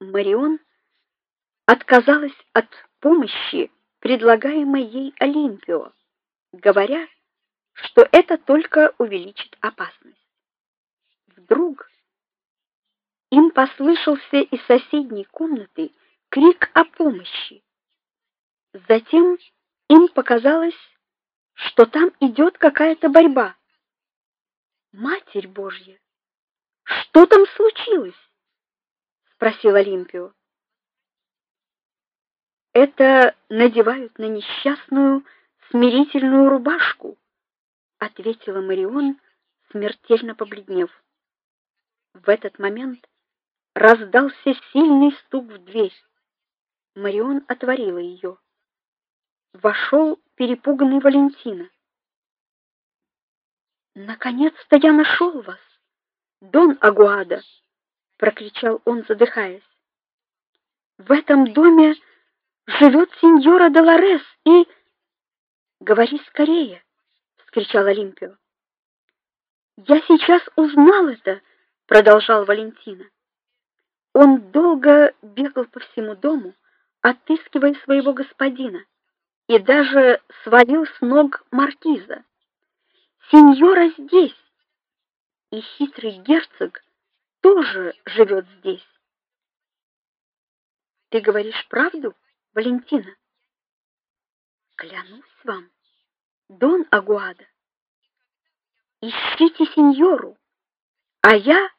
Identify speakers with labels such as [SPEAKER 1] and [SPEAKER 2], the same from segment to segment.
[SPEAKER 1] Марион отказалась от помощи, предлагаемой ей Олимпио, говоря, что это только увеличит опасность. Вдруг им послышался из соседней комнаты крик о помощи. Затем им показалось, что там идет какая-то борьба. Матерь Божья, что там случилось? Спросил Олимпио. Это надевают на несчастную смирительную рубашку, ответила Марион, смертельно побледнев. В этот момент раздался сильный стук в дверь. Марион отворила ее. Вошел перепуганный Валентина. Наконец-то я нашел вас, Дон Агуада, прокричал он, задыхаясь. В этом доме живет сеньора Долорес и Говори скорее, вскричал Олимпио. Я сейчас узнал это, продолжал Валентина. Он долго бегал по всему дому, отыскивая своего господина, и даже свалил с ног маркиза. Сеньора здесь. И хитрый герцог тоже живет здесь. Ты говоришь правду, Валентина? Клянусь вам, Дон Агуада. Ищите сеньору, а я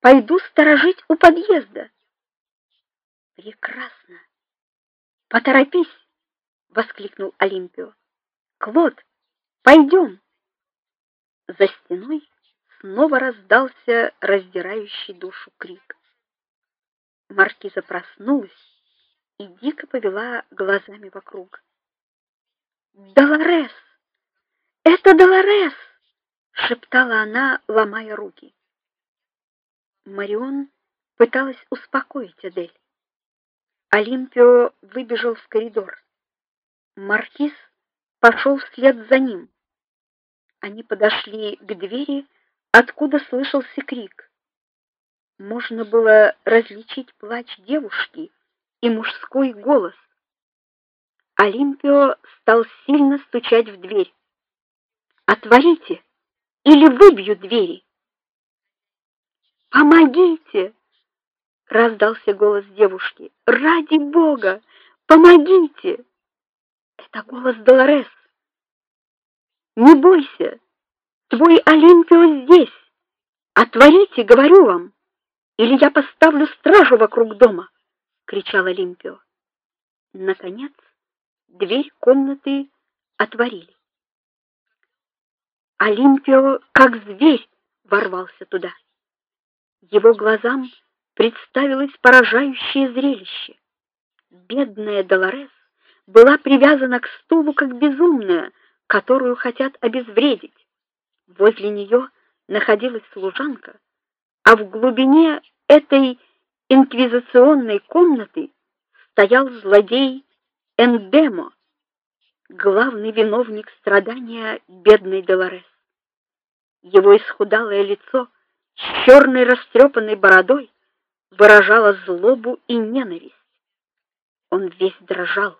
[SPEAKER 1] пойду сторожить у подъезда. Прекрасно. Поторопись, воскликнул Олимпио. Клод, пойдем. За стеной снова раздался раздирающий душу крик. Маркиза проснулась и дико повела глазами вокруг. Долорес! Это Долорес! шептала она, ломая руки. Марион пыталась успокоить Адель. Олимпио выбежал в коридор. Маркиз пошел вслед за ним. Они подошли к двери, откуда слышался крик. Можно было различить плач девушки и мужской голос. Олимпио стал сильно стучать в дверь. "Отворите, или выбью двери!" "Помогите!" раздался голос девушки. "Ради бога, помогите!" Это голос Долорес. Не бойся. Твой Олимпио здесь. Отворите, говорю вам, или я поставлю стражу вокруг дома, кричал Олимпио. Наконец, дверь комнаты отворили. Олимпио, как зверь, ворвался туда. Его глазам представилось поражающее зрелище. Бедная Долорес была привязана к стулу как безумная, которую хотят обезвредить. Возле нее находилась служанка, а в глубине этой инквизиционной комнаты стоял злодей Эндемо, главный виновник страдания бедной Долорес. Его исхудалое лицо с черной растрепанной бородой выражало злобу и ненависть. Он весь дрожал.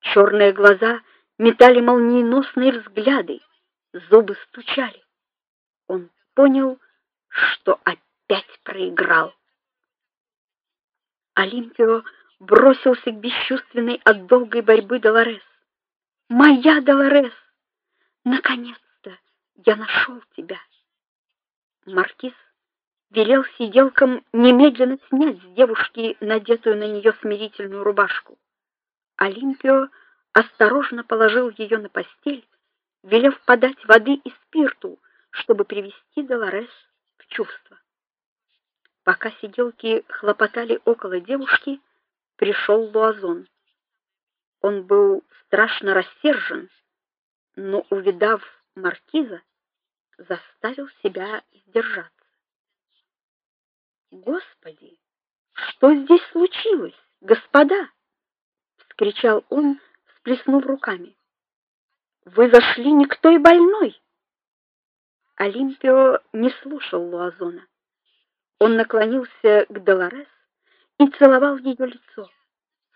[SPEAKER 1] Черные глаза метали молниеносные взгляды, зубы стучали. Он понял, что опять проиграл. Олимпио бросился к бесчувственной от долгой борьбы Долорес. "Моя Долорес! Наконец-то я нашел тебя!" Маркиз велел сиделкам немедленно снять с девушки надетую на нее смирительную рубашку. Олимпио осторожно положил ее на постель, велев подать воды и спирту, чтобы привести Долорес в чувство. Пока сиделки хлопотали около девушки, пришел Луазон. Он был страшно рассержен, но увидав маркиза, заставил себя сдержаться. Господи, что здесь случилось, господа? вскричал он, всплеснув руками. Вы зашли никто и больной. Олимпио не слушал Луазона. Он наклонился к Долорес и целовал ее лицо.